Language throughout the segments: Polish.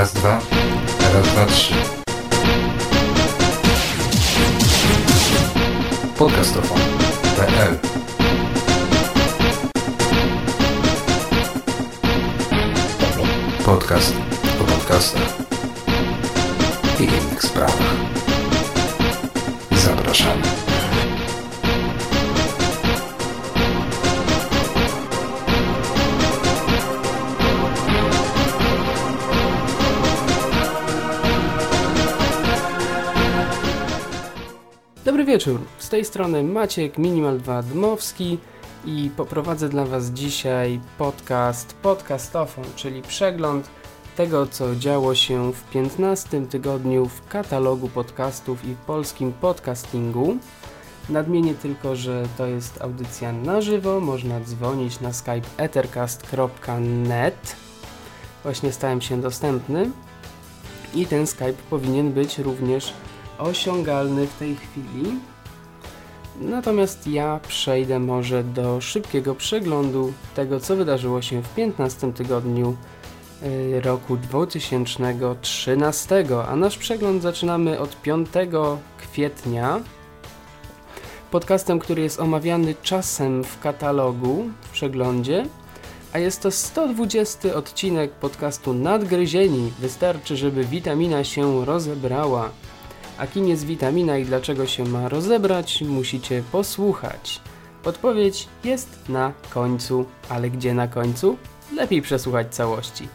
Raz, dwa, raz, dwa, trzy. Podcastofon.pl Podcast o podcastach i innych sprawach. Zapraszamy. Wieczór, z tej strony Maciek Minimal 2 Dmowski i poprowadzę dla Was dzisiaj podcast Podcastofon, czyli przegląd tego, co działo się w 15 tygodniu w katalogu podcastów i polskim podcastingu. Nadmienię tylko, że to jest audycja na żywo, można dzwonić na skype ethercast.net. Właśnie stałem się dostępny i ten Skype powinien być również osiągalny w tej chwili. Natomiast ja przejdę może do szybkiego przeglądu tego, co wydarzyło się w 15 tygodniu y, roku 2013, a nasz przegląd zaczynamy od 5 kwietnia. Podcastem, który jest omawiany czasem w katalogu, w przeglądzie, a jest to 120 odcinek podcastu Nadgryzieni. Wystarczy, żeby witamina się rozebrała. A kim jest witamina i dlaczego się ma rozebrać, musicie posłuchać. Podpowiedź jest na końcu, ale gdzie na końcu? Lepiej przesłuchać całości.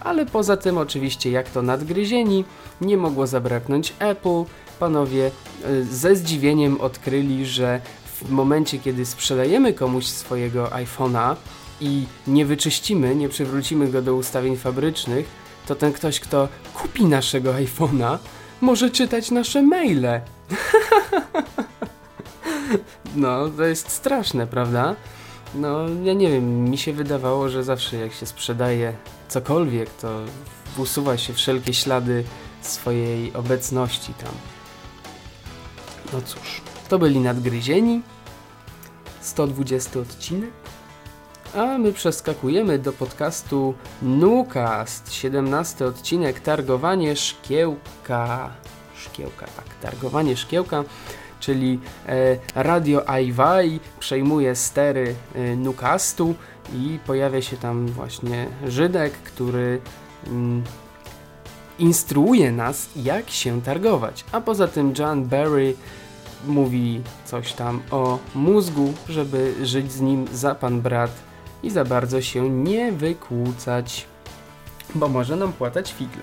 Ale poza tym, oczywiście, jak to nadgryzieni, nie mogło zabraknąć Apple. Panowie y, ze zdziwieniem odkryli, że w momencie, kiedy sprzedajemy komuś swojego iPhone'a i nie wyczyścimy, nie przywrócimy go do ustawień fabrycznych, to ten ktoś, kto kupi naszego iPhone'a, może czytać nasze maile. no, to jest straszne, prawda? No, ja nie wiem, mi się wydawało, że zawsze jak się sprzedaje cokolwiek, to usuwa się wszelkie ślady swojej obecności tam. No cóż, to byli nadgryzieni. 120 odcinek. A my przeskakujemy do podcastu Nukast, 17 odcinek Targowanie Szkiełka. Szkiełka, tak, Targowanie Szkiełka, czyli e, Radio iWai przejmuje stery e, Nukastu i pojawia się tam właśnie Żydek, który mm, instruuje nas, jak się targować. A poza tym John Barry mówi coś tam o mózgu, żeby żyć z nim za pan brat i za bardzo się nie wykłócać, bo może nam płatać figle.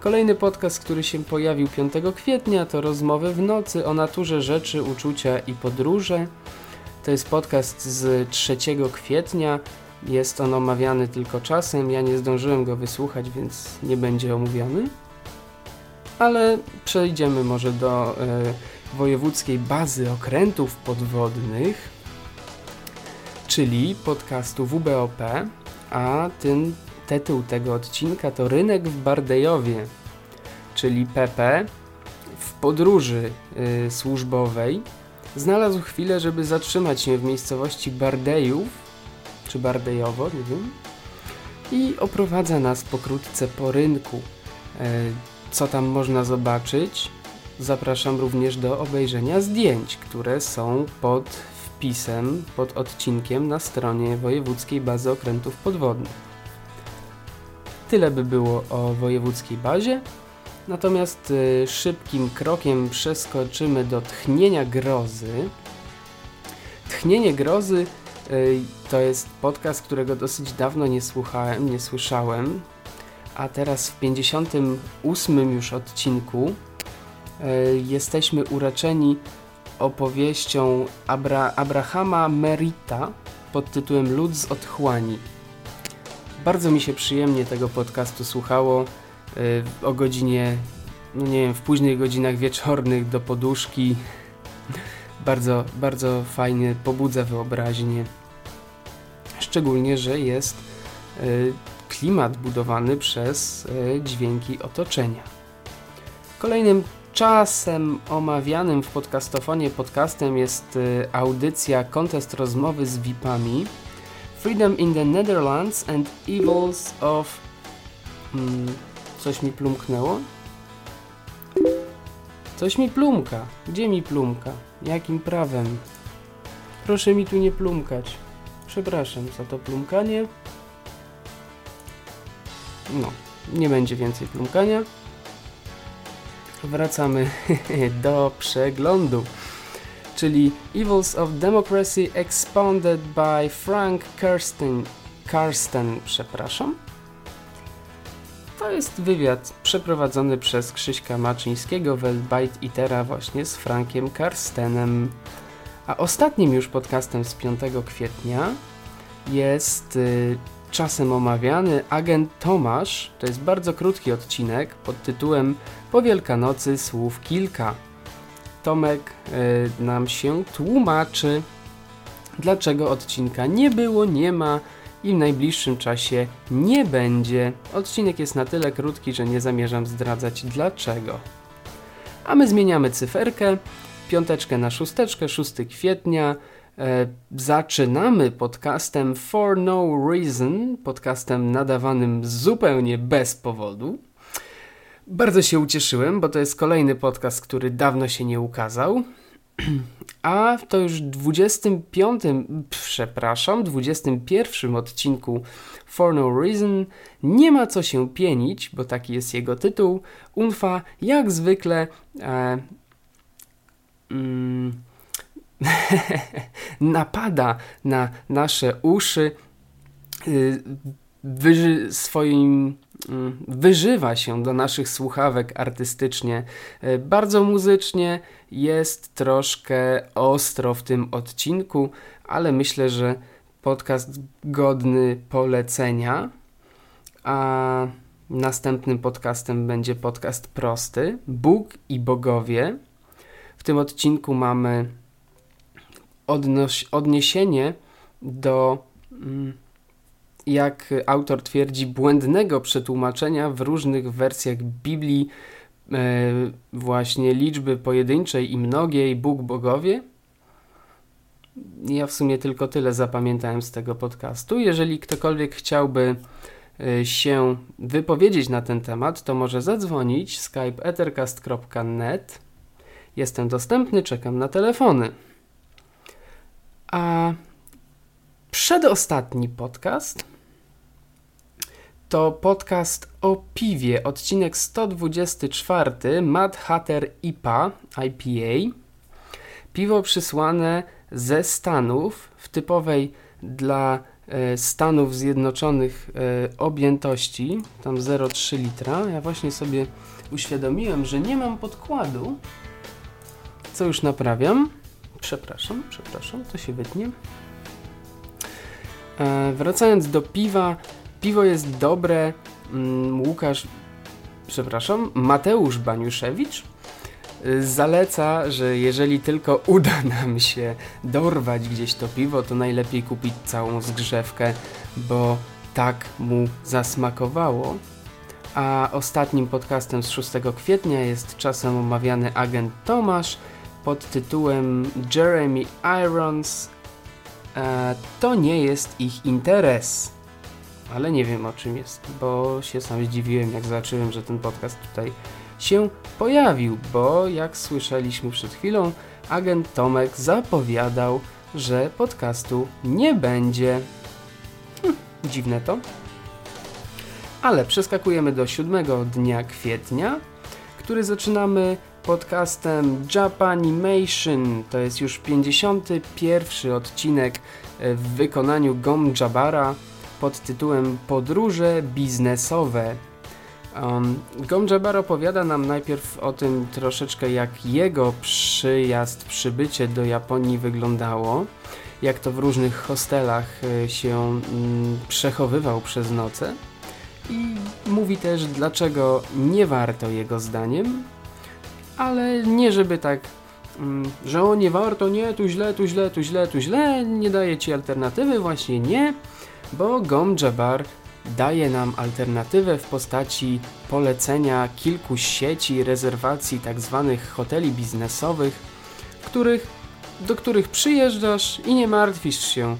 Kolejny podcast, który się pojawił 5 kwietnia to Rozmowy w nocy o naturze rzeczy, uczucia i podróże. To jest podcast z 3 kwietnia. Jest on omawiany tylko czasem. Ja nie zdążyłem go wysłuchać, więc nie będzie omówiony. Ale przejdziemy może do e, wojewódzkiej bazy okrętów podwodnych czyli podcastu WBOP, a ten tytuł tego odcinka to Rynek w Bardejowie, czyli PP w podróży y, służbowej znalazł chwilę, żeby zatrzymać się w miejscowości Bardejów, czy Bardejowo, nie wiem, i oprowadza nas pokrótce po rynku. Y, co tam można zobaczyć? Zapraszam również do obejrzenia zdjęć, które są pod wpisem pod odcinkiem na stronie Wojewódzkiej Bazy Okrętów Podwodnych. Tyle by było o wojewódzkiej bazie. Natomiast y, szybkim krokiem przeskoczymy do tchnienia grozy. Tchnienie grozy y, to jest podcast, którego dosyć dawno nie słuchałem, nie słyszałem. A teraz w 58 już odcinku y, jesteśmy uraczeni opowieścią Abra Abrahama Merita pod tytułem Lud z otchłani. Bardzo mi się przyjemnie tego podcastu słuchało yy, o godzinie, no nie wiem, w późnych godzinach wieczornych do poduszki. Bardzo, bardzo fajnie, pobudza wyobraźnię. Szczególnie, że jest yy, klimat budowany przez yy, dźwięki otoczenia. Kolejnym czasem omawianym w podcastofonie podcastem jest y, audycja Kontest Rozmowy z VIP-ami Freedom in the Netherlands and Evils of mm, Coś mi plumknęło? Coś mi plumka. Gdzie mi plumka? Jakim prawem? Proszę mi tu nie plumkać. Przepraszam za to plumkanie. No, nie będzie więcej plumkania. Wracamy do przeglądu, czyli Evils of Democracy Expounded by Frank Kirsten, Karsten, przepraszam. To jest wywiad przeprowadzony przez Krzyśka Maczyńskiego w Elbite Itera właśnie z Frankiem Karstenem. A ostatnim już podcastem z 5 kwietnia jest y, czasem omawiany agent Tomasz. To jest bardzo krótki odcinek pod tytułem Po Wielkanocy słów kilka. Tomek y, nam się tłumaczy, dlaczego odcinka nie było, nie ma i w najbliższym czasie nie będzie. Odcinek jest na tyle krótki, że nie zamierzam zdradzać dlaczego. A my zmieniamy cyferkę, piąteczkę na szósteczkę, 6 kwietnia. E, zaczynamy podcastem For No Reason, podcastem nadawanym zupełnie bez powodu. Bardzo się ucieszyłem, bo to jest kolejny podcast, który dawno się nie ukazał. A to już w 25, przepraszam, 21 odcinku For No Reason nie ma co się pienić, bo taki jest jego tytuł. Unfa jak zwykle e, mm, napada na nasze uszy y, swoim wyżywa się do naszych słuchawek artystycznie. Y, bardzo muzycznie jest troszkę ostro w tym odcinku, ale myślę, że podcast godny polecenia. A następnym podcastem będzie podcast prosty Bóg i bogowie. W tym odcinku mamy odniesienie do, mm, jak autor twierdzi, błędnego przetłumaczenia w różnych wersjach Biblii e, właśnie liczby pojedynczej i mnogiej, Bóg, bogowie. Ja w sumie tylko tyle zapamiętałem z tego podcastu. Jeżeli ktokolwiek chciałby e, się wypowiedzieć na ten temat, to może zadzwonić skype ethercast.net. Jestem dostępny, czekam na telefony. A przedostatni podcast to podcast o piwie, odcinek 124, Mad Hatter IPA, IPA. Piwo przysłane ze Stanów w typowej dla e, Stanów Zjednoczonych e, objętości, tam 0,3 litra. Ja właśnie sobie uświadomiłem, że nie mam podkładu, co już naprawiam. Przepraszam, przepraszam, to się wytnie. E, wracając do piwa, piwo jest dobre. Mm, Łukasz, przepraszam, Mateusz Baniuszewicz y, zaleca, że jeżeli tylko uda nam się dorwać gdzieś to piwo, to najlepiej kupić całą zgrzewkę, bo tak mu zasmakowało. A ostatnim podcastem z 6 kwietnia jest czasem omawiany agent Tomasz, pod tytułem Jeremy Irons e, to nie jest ich interes. Ale nie wiem o czym jest, bo się sam zdziwiłem, jak zobaczyłem, że ten podcast tutaj się pojawił, bo jak słyszeliśmy przed chwilą, agent Tomek zapowiadał, że podcastu nie będzie. Hm, dziwne to. Ale przeskakujemy do siódmego dnia kwietnia, który zaczynamy podcastem Japanimation. To jest już 51 odcinek w wykonaniu Gom Jabara pod tytułem Podróże biznesowe. Um, Gom Jabbar opowiada nam najpierw o tym troszeczkę, jak jego przyjazd, przybycie do Japonii wyglądało, jak to w różnych hostelach e, się mm, przechowywał przez noce i mówi też, dlaczego nie warto jego zdaniem ale nie żeby tak, mm, że o nie warto, nie, tu źle, tu źle, tu źle, tu źle, nie daje ci alternatywy, właśnie nie, bo Gom Jabbar daje nam alternatywę w postaci polecenia kilku sieci rezerwacji tak zwanych hoteli biznesowych, których, do których przyjeżdżasz i nie martwisz się.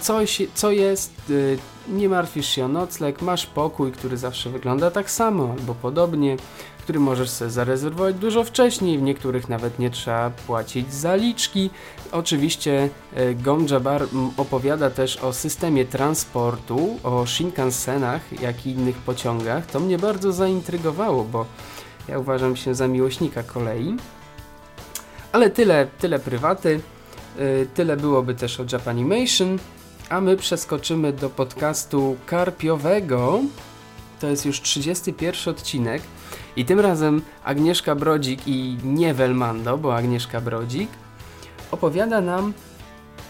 Coś, co jest, y, nie martwisz się o nocleg, masz pokój, który zawsze wygląda tak samo albo podobnie, który możesz sobie zarezerwować dużo wcześniej, w niektórych nawet nie trzeba płacić zaliczki. Oczywiście y, Gomjabar opowiada też o systemie transportu, o Shinkansenach, jak i innych pociągach. To mnie bardzo zaintrygowało, bo ja uważam się za miłośnika kolei. Ale tyle, tyle prywaty. Y, tyle byłoby też o Japanimation. A my przeskoczymy do podcastu karpiowego. To jest już 31 odcinek. I tym razem Agnieszka Brodzik i nie Welmando, bo Agnieszka Brodzik opowiada nam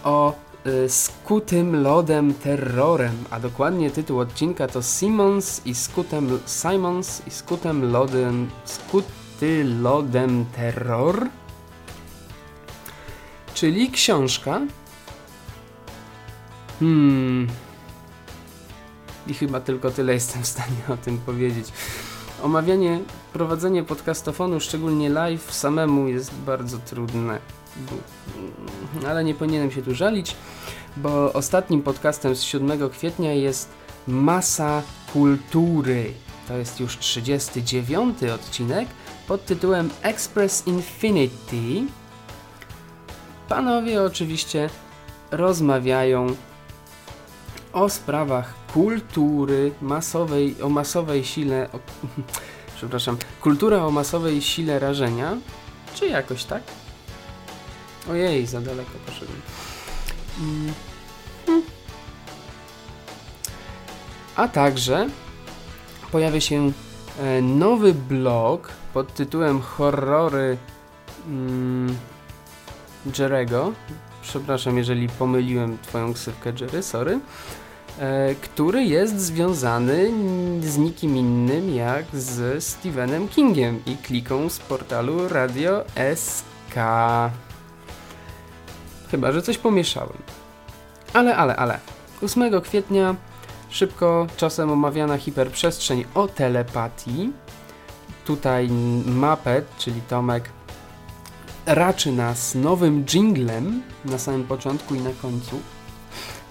o y, skutym lodem terrorem, a dokładnie tytuł odcinka to Simons i skutem Simons i skutem lodem skuty lodem terror. Czyli książka, Hmm. I chyba tylko tyle jestem w stanie o tym powiedzieć. Omawianie, prowadzenie podcastofonu, szczególnie live, samemu jest bardzo trudne. Ale nie powinienem się tu żalić, bo ostatnim podcastem z 7 kwietnia jest Masa Kultury. To jest już 39 odcinek pod tytułem Express Infinity. Panowie oczywiście rozmawiają o sprawach kultury masowej, o masowej sile, o, przepraszam, kultura o masowej sile rażenia, czy jakoś tak? Ojej, za daleko poszedłem. Mm. A także pojawia się e, nowy blog pod tytułem Horrory mm, Jerego. Przepraszam, jeżeli pomyliłem twoją ksywkę Jerry, sorry. E, który jest związany z nikim innym jak z Stephenem Kingiem i kliką z portalu Radio SK. Chyba, że coś pomieszałem. Ale, ale, ale. 8 kwietnia szybko czasem omawiana hiperprzestrzeń o telepatii. Tutaj Mapet, czyli Tomek, raczy nas nowym jinglem na samym początku i na końcu.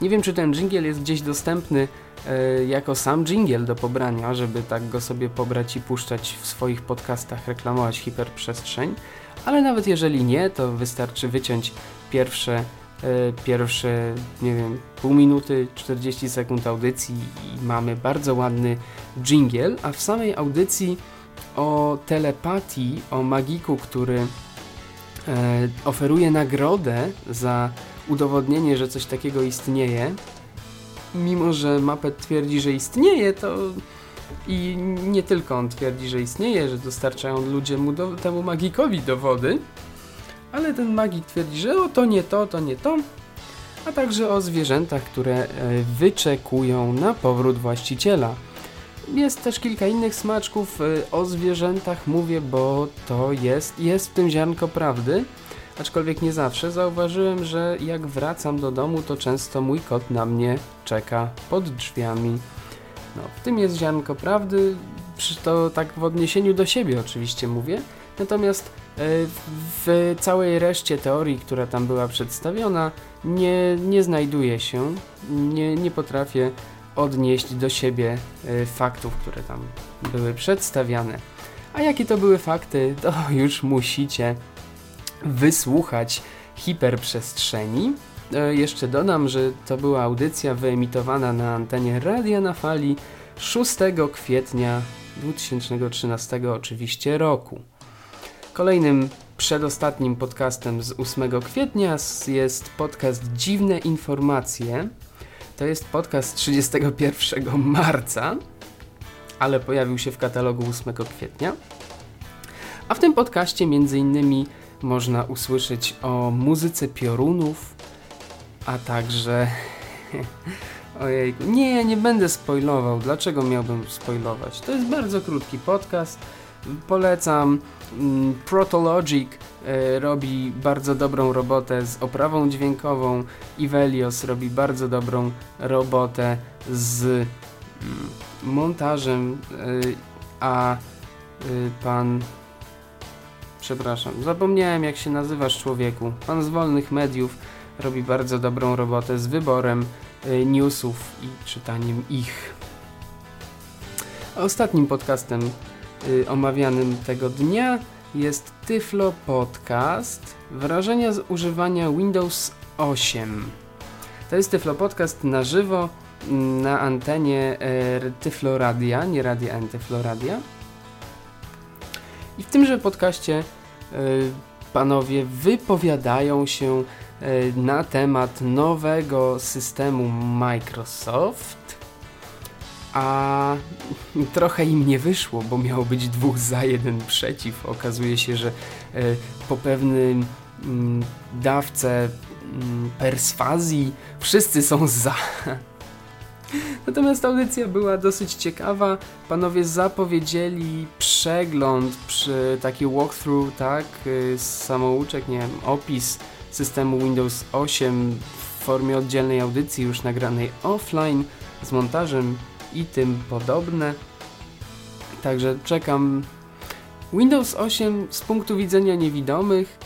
Nie wiem, czy ten jingle jest gdzieś dostępny e, jako sam jingle do pobrania, żeby tak go sobie pobrać i puszczać w swoich podcastach, reklamować hiperprzestrzeń, ale nawet jeżeli nie, to wystarczy wyciąć pierwsze, e, pierwsze nie wiem, pół minuty, 40 sekund audycji i mamy bardzo ładny jingle, a w samej audycji o telepatii, o magiku, który e, oferuje nagrodę za udowodnienie, że coś takiego istnieje. Mimo, że Muppet twierdzi, że istnieje, to i nie tylko on twierdzi, że istnieje, że dostarczają ludzie mu do, temu magikowi dowody, ale ten magik twierdzi, że o to nie to, to nie to, a także o zwierzętach, które e, wyczekują na powrót właściciela. Jest też kilka innych smaczków e, o zwierzętach, mówię, bo to jest, jest w tym ziarnko prawdy aczkolwiek nie zawsze, zauważyłem, że jak wracam do domu, to często mój kot na mnie czeka pod drzwiami. No, w tym jest ziarnko prawdy, to tak w odniesieniu do siebie oczywiście mówię, natomiast e, w całej reszcie teorii, która tam była przedstawiona, nie, nie znajduje się, nie, nie potrafię odnieść do siebie e, faktów, które tam były przedstawiane. A jakie to były fakty, to już musicie wysłuchać hiperprzestrzeni. E, jeszcze dodam, że to była audycja wyemitowana na antenie Radia na Fali 6 kwietnia 2013 oczywiście roku. Kolejnym przedostatnim podcastem z 8 kwietnia jest podcast Dziwne Informacje. To jest podcast 31 marca, ale pojawił się w katalogu 8 kwietnia. A w tym podcaście między innymi można usłyszeć o muzyce piorunów, a także... Ojejku, nie, nie będę spoilował. Dlaczego miałbym spoilować? To jest bardzo krótki podcast. Polecam. Mm, Protologic e, robi bardzo dobrą robotę z oprawą dźwiękową. Ivelios robi bardzo dobrą robotę z mm, montażem, e, a e, pan Przepraszam, zapomniałem jak się nazywasz człowieku. Pan z wolnych mediów robi bardzo dobrą robotę z wyborem y, newsów i czytaniem ich. Ostatnim podcastem y, omawianym tego dnia jest Tyflo Podcast Wrażenia z używania Windows 8. To jest Tyflo Podcast na żywo na antenie e, Tyflo Radia, nie Radia N, Tyflo Radia. I w tymże podcaście panowie wypowiadają się e, na temat nowego systemu Microsoft, a trochę im nie wyszło, bo miało być dwóch za, jeden przeciw. Okazuje się, że po pewnym mm, dawce mm, perswazji wszyscy są za. Natomiast audycja była dosyć ciekawa. Panowie zapowiedzieli przegląd przy taki walkthrough, tak, y, samouczek, nie wiem, opis systemu Windows 8 w formie oddzielnej audycji już nagranej offline z montażem i tym podobne. Także czekam. Windows 8 z punktu widzenia niewidomych,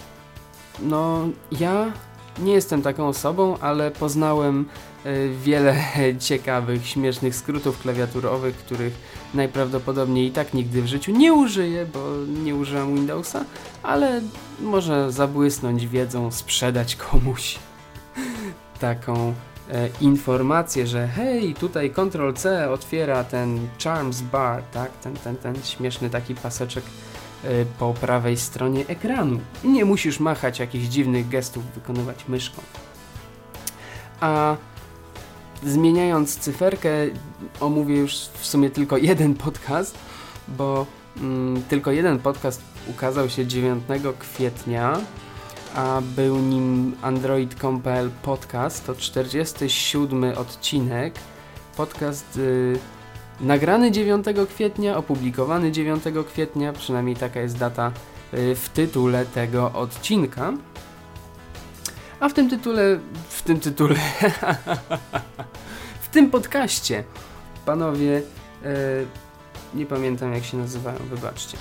no ja nie jestem taką osobą, ale poznałem wiele ciekawych, śmiesznych skrótów klawiaturowych, których najprawdopodobniej i tak nigdy w życiu nie użyję, bo nie używam Windowsa, ale może zabłysnąć wiedzą, sprzedać komuś taką e, informację, że hej, tutaj Ctrl-C otwiera ten Charms Bar, tak, ten, ten, ten śmieszny taki paseczek Y, po prawej stronie ekranu. Nie musisz machać jakichś dziwnych gestów, wykonywać myszką. A zmieniając cyferkę, omówię już w sumie tylko jeden podcast, bo mm, tylko jeden podcast ukazał się 9 kwietnia, a był nim Android.pl podcast, to 47 odcinek. Podcast y, Nagrany 9 kwietnia, opublikowany 9 kwietnia, przynajmniej taka jest data y, w tytule tego odcinka. A w tym tytule, w tym tytule, w tym podcaście, panowie, yy, nie pamiętam jak się nazywają, wybaczcie.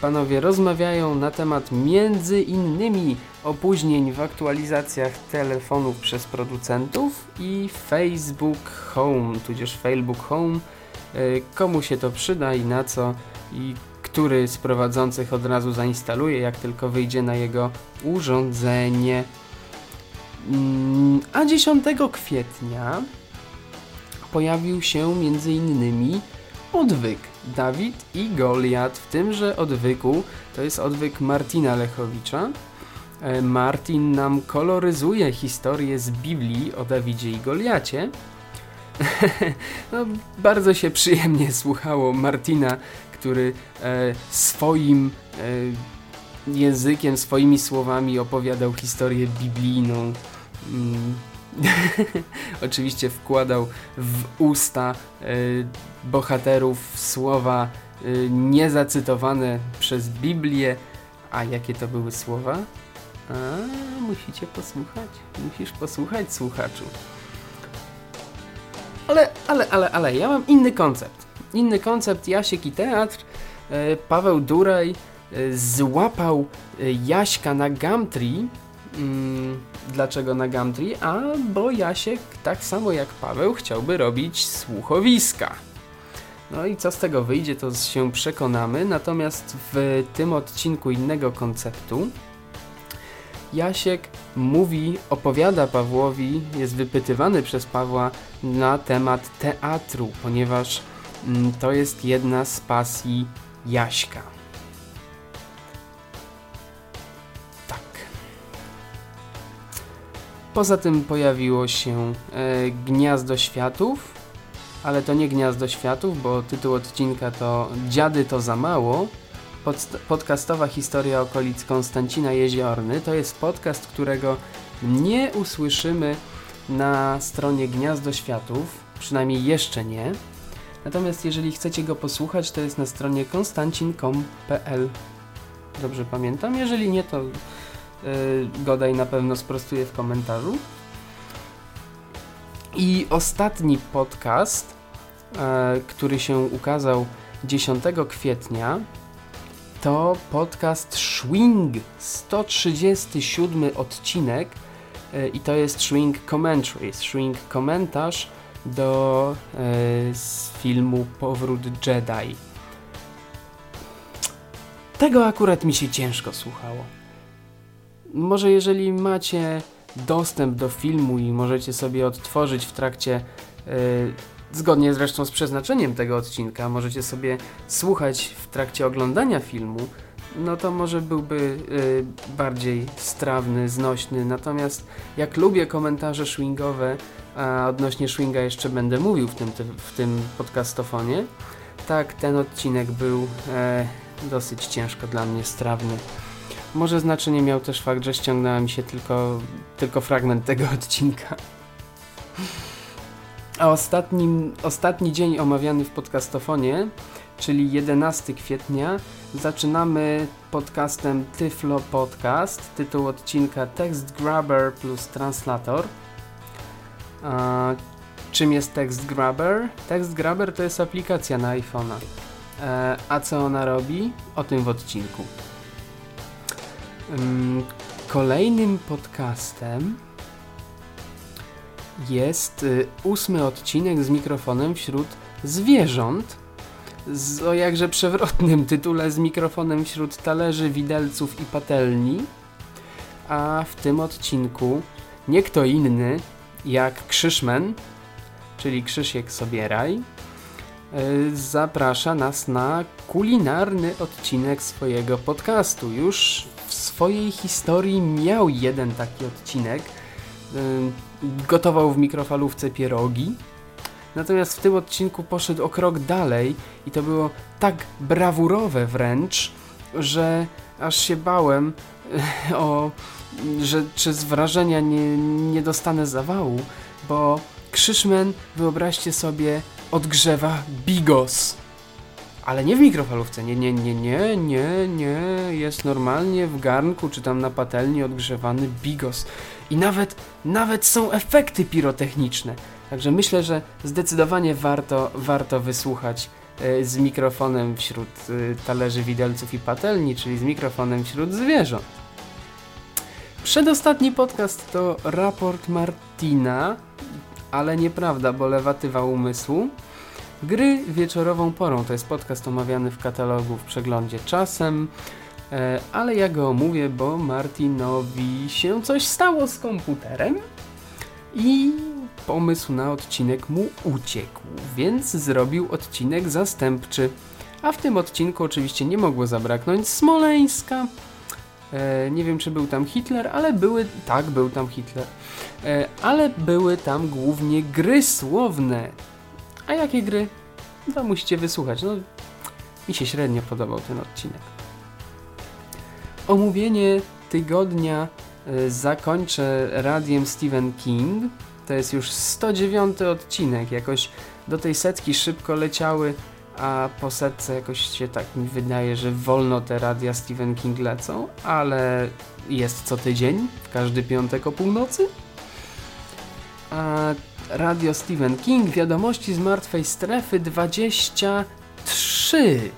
Panowie rozmawiają na temat między innymi opóźnień w aktualizacjach telefonów przez producentów i Facebook Home, tudzież Facebook Home E, komu się to przyda i na co i który z prowadzących od razu zainstaluje, jak tylko wyjdzie na jego urządzenie. Mm, a 10 kwietnia pojawił się innymi odwyk Dawid i Goliat. W tymże odwyku to jest odwyk Martina Lechowicza. E, Martin nam koloryzuje historię z Biblii o Dawidzie i Goliacie no, bardzo się przyjemnie słuchało Martina, który e, swoim e, językiem, swoimi słowami opowiadał historię biblijną. Mm. Oczywiście wkładał w usta e, bohaterów słowa e, niezacytowane przez Biblię. A jakie to były słowa? A, musicie posłuchać. Musisz posłuchać, słuchaczu. Ale, ale, ale, ale, ja mam inny koncept. Inny koncept, Jasiek i teatr. E, Paweł Duraj złapał Jaśka na Gumtree. Dlaczego na Gumtree? A, bo Jasiek, tak samo jak Paweł, chciałby robić słuchowiska. No i co z tego wyjdzie, to się przekonamy. Natomiast w tym odcinku innego konceptu Jasiek mówi, opowiada Pawłowi, jest wypytywany przez Pawła na temat teatru, ponieważ mm, to jest jedna z pasji Jaśka. Poza tym pojawiło się e, Gniazdo Światów, ale to nie Gniazdo Światów, bo tytuł odcinka to Dziady to za mało, podcastowa historia okolic Konstancina Jeziorny. To jest podcast, którego nie usłyszymy na stronie Gniazdo Światów, przynajmniej jeszcze nie. Natomiast jeżeli chcecie go posłuchać, to jest na stronie konstancin.com.pl. Dobrze pamiętam? Jeżeli nie, to Godaj na pewno sprostuje w komentarzu. I ostatni podcast, yy, który się ukazał 10 kwietnia, to podcast Schwing, 137 odcinek, e, i to jest Shrink Commentary, Shrink komentarz do filmu Powrót Jedi. Tego akurat mi się ciężko słuchało. Może jeżeli macie dostęp do filmu i możecie sobie odtworzyć w trakcie, yy, zgodnie zresztą z przeznaczeniem tego odcinka, możecie sobie słuchać w trakcie oglądania filmu, no to może byłby yy, bardziej strawny, znośny. Natomiast jak lubię komentarze swingowe, a odnośnie swinga jeszcze będę mówił w tym, w tym podcastofonie, tak ten odcinek był e, dosyć ciężko dla mnie strawny. Może znaczenie miał też fakt, że ściągnęła mi się tylko, tylko fragment tego odcinka. A ostatnim, ostatni dzień omawiany w podcastofonie, czyli 11 kwietnia, zaczynamy podcastem Tyflo Podcast. Tytuł odcinka Text Grabber plus Translator. A, czym jest Text Grabber? Text Grabber to jest aplikacja na iPhone'a. E, a co ona robi? O tym w odcinku. Kolejnym podcastem jest y, ósmy odcinek z mikrofonem wśród zwierząt z o jakże przewrotnym tytule z mikrofonem wśród talerzy, widelców i patelni. A w tym odcinku nie kto inny jak Krzyszmen, czyli Krzysiek Sobieraj, y, zaprasza nas na kulinarny odcinek swojego podcastu. Już w swojej historii miał jeden taki odcinek. Gotował w mikrofalówce pierogi. Natomiast w tym odcinku poszedł o krok dalej i to było tak brawurowe wręcz, że aż się bałem o, że czy z wrażenia nie, nie dostanę zawału, bo Krzyszmen, wyobraźcie sobie, odgrzewa bigos ale nie w mikrofalówce, nie, nie, nie, nie, nie, nie, jest normalnie w garnku czy tam na patelni odgrzewany bigos. I nawet, nawet są efekty pirotechniczne. Także myślę, że zdecydowanie warto, warto wysłuchać y, z mikrofonem wśród y, talerzy widelców i patelni, czyli z mikrofonem wśród zwierząt. Przedostatni podcast to raport Martina, ale nieprawda, bo lewatywa umysłu. Gry wieczorową porą to jest podcast omawiany w katalogu w przeglądzie czasem, e, ale ja go omówię, bo Martinowi się coś stało z komputerem i pomysł na odcinek mu uciekł, więc zrobił odcinek zastępczy. A w tym odcinku oczywiście nie mogło zabraknąć Smoleńska. E, nie wiem, czy był tam Hitler, ale były. Tak, był tam Hitler. E, ale były tam głównie gry słowne. A jakie gry? To musicie wysłuchać. No, mi się średnio podobał ten odcinek. Omówienie tygodnia y, zakończę radiem Stephen King. To jest już 109 odcinek. Jakoś do tej setki szybko leciały, a po setce jakoś się tak mi wydaje, że wolno te radia Stephen King lecą, ale jest co tydzień, w każdy piątek o północy. A Radio Stephen King, wiadomości z martwej strefy 23.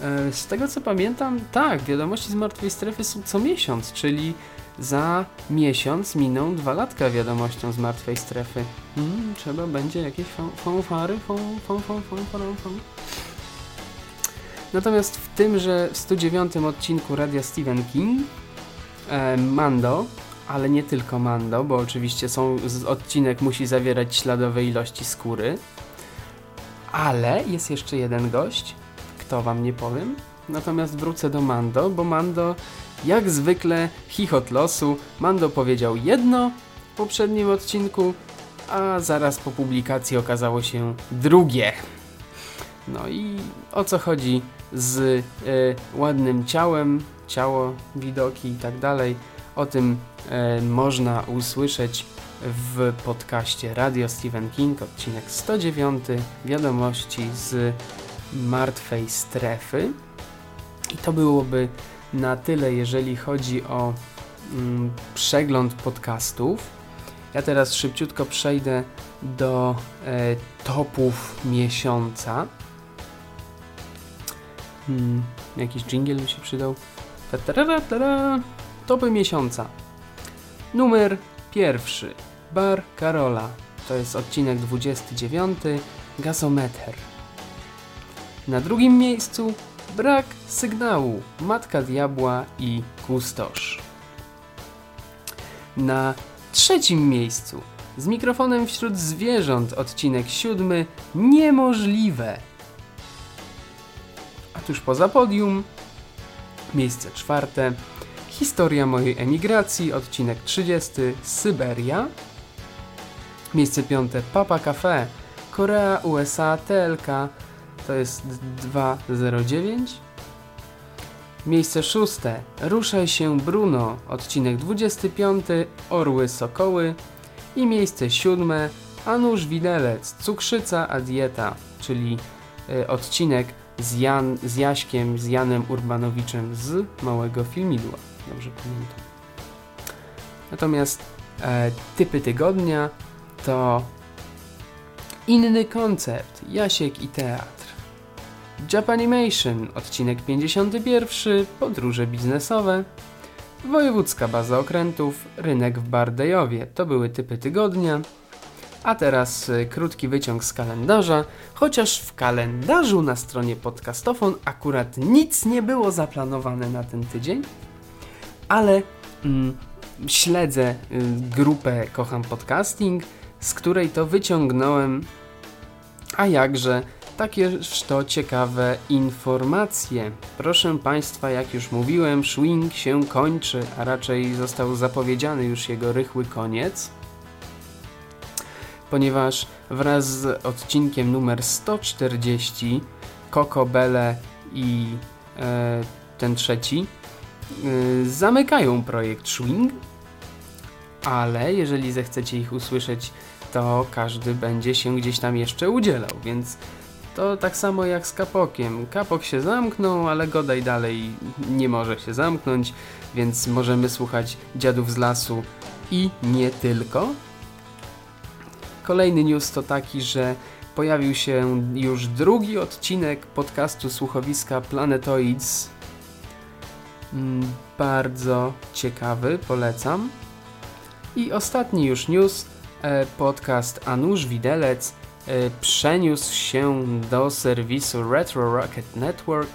E, z tego co pamiętam, tak, wiadomości z martwej strefy są co miesiąc, czyli za miesiąc miną dwa latka wiadomością z martwej strefy. Hmm, trzeba będzie jakieś fanfary, Natomiast w tymże 109 odcinku Radia Stephen King e, Mando ale nie tylko Mando, bo oczywiście są, odcinek musi zawierać śladowe ilości skóry. Ale jest jeszcze jeden gość, kto wam nie powiem. Natomiast wrócę do Mando, bo Mando, jak zwykle, chichot losu. Mando powiedział jedno w poprzednim odcinku, a zaraz po publikacji okazało się drugie. No i o co chodzi z y, ładnym ciałem, ciało, widoki i tak dalej. O tym e, można usłyszeć w podcaście Radio Stephen King, odcinek 109, wiadomości z martwej strefy. I to byłoby na tyle, jeżeli chodzi o mm, przegląd podcastów. Ja teraz szybciutko przejdę do e, topów miesiąca. Hmm, jakiś jingle mi się przydał. Ta -ta -ta -ta Topy miesiąca. Numer pierwszy. Bar Karola. To jest odcinek 29. Gasometer. Na drugim miejscu brak sygnału. Matka Diabła i Kustosz. Na trzecim miejscu z mikrofonem wśród zwierząt odcinek siódmy Niemożliwe. A tuż poza podium miejsce czwarte Historia mojej emigracji odcinek 30 Syberia. Miejsce piąte Papa Cafe Korea, USA, TLK to jest 209 Miejsce szóste Ruszaj się Bruno odcinek 25 Orły Sokoły. I miejsce siódme Anusz Widelec, Cukrzyca a Dieta, czyli y, odcinek z, Jan, z Jaśkiem, z Janem Urbanowiczem z Małego Filmidła. Dobrze pamiętam. Natomiast e, typy tygodnia to inny koncept, Jasiek i teatr. Japanimation, odcinek 51, podróże biznesowe. Wojewódzka baza okrętów, rynek w Bardejowie. To były typy tygodnia. A teraz y, krótki wyciąg z kalendarza, chociaż w kalendarzu na stronie Podcastofon akurat nic nie było zaplanowane na ten tydzień, ale mm, śledzę y, grupę Kocham Podcasting, z której to wyciągnąłem, a jakże takież to ciekawe informacje. Proszę Państwa, jak już mówiłem, Swing się kończy, a raczej został zapowiedziany już jego rychły koniec, ponieważ wraz z odcinkiem numer 140 Coco Belle i e, ten trzeci zamykają projekt Swing, ale jeżeli zechcecie ich usłyszeć, to każdy będzie się gdzieś tam jeszcze udzielał, więc to tak samo jak z kapokiem. Kapok się zamknął, ale Godaj dalej nie może się zamknąć, więc możemy słuchać Dziadów z Lasu i nie tylko. Kolejny news to taki, że pojawił się już drugi odcinek podcastu słuchowiska Planetoids. Mm, bardzo ciekawy, polecam. I ostatni już news, e, podcast Anusz Widelec E, przeniósł się do serwisu Retro Rocket Network,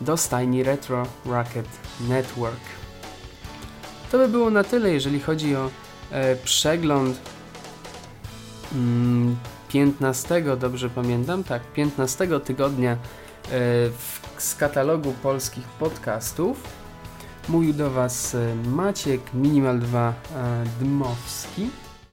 do stajni Retro Rocket Network. To by było na tyle, jeżeli chodzi o e, przegląd mm, 15, dobrze pamiętam, tak, 15 tygodnia w, z katalogu polskich podcastów. Mówił do Was e, Maciek Minimal 2 e, Dmowski.